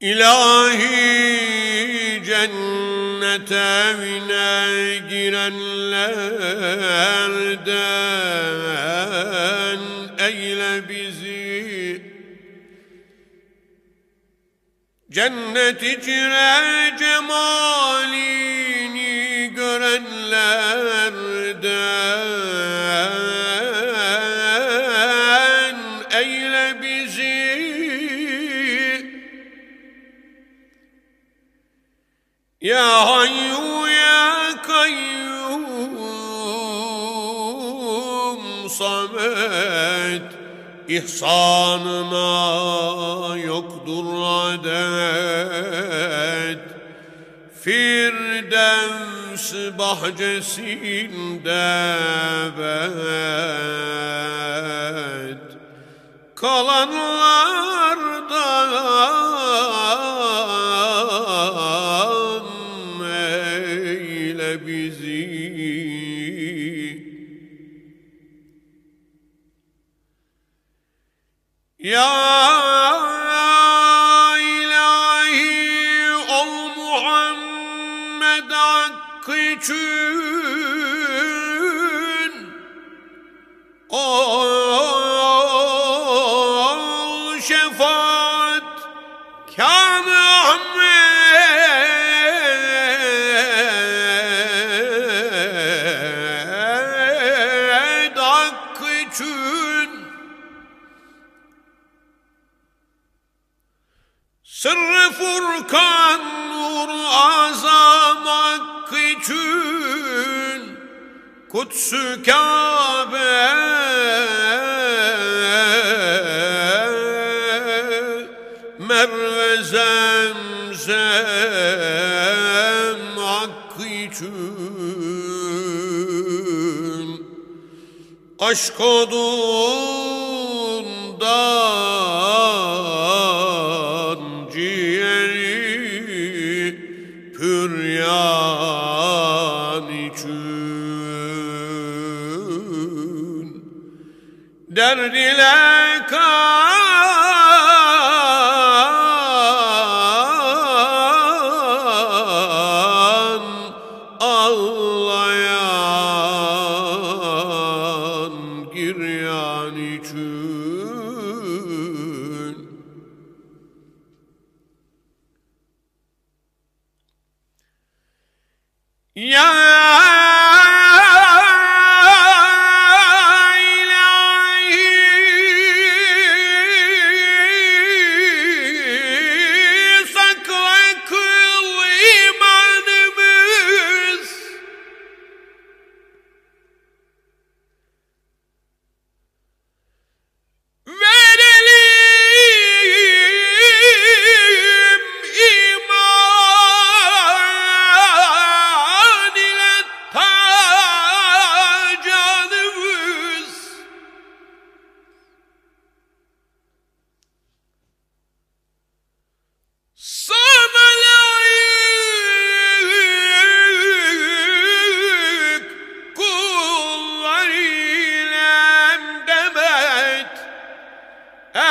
İlahi cennet evine girenlerden eyle bizi. Cennet içre cemalini görenlerden Ya Hayyu Ya Kayyum Samet İhsanına yoktur adet. Firdevs bahçesinde bet Kalanlardan Ya ilahi ol Muhammed hakkı için Ol şefaat kan için Sırrı Furkan nur azam hakkı için Kutsu Kabe. Merve Zemzem hakkı için Aşk odundan ciğeri püryan için. Derd ile Ya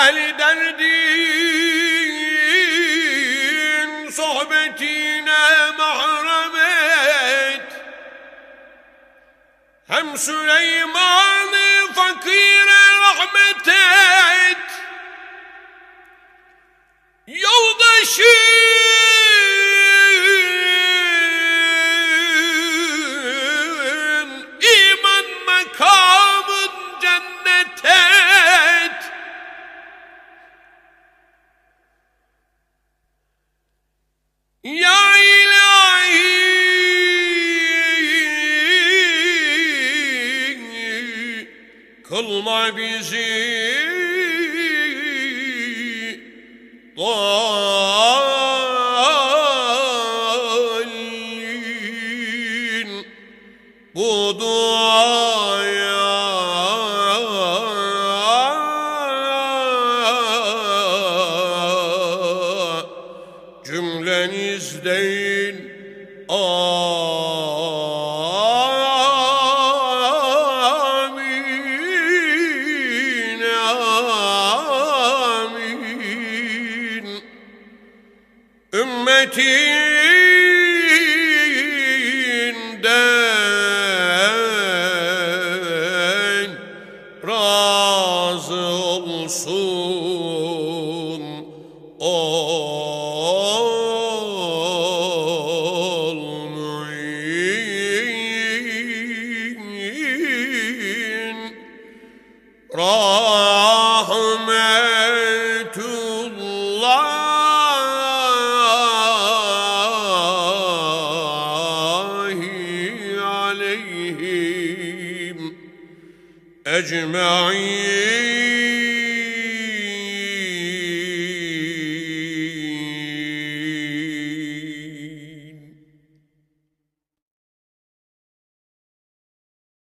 Ehli derdin sohbetine mahrem et. Hem Süleyman'ı fakire rahmet et Ya kılma bizi dallin. Bu cümlenizden amin amin. Ümmetinden razı olsun rahmetullahi aleyhim ecma'in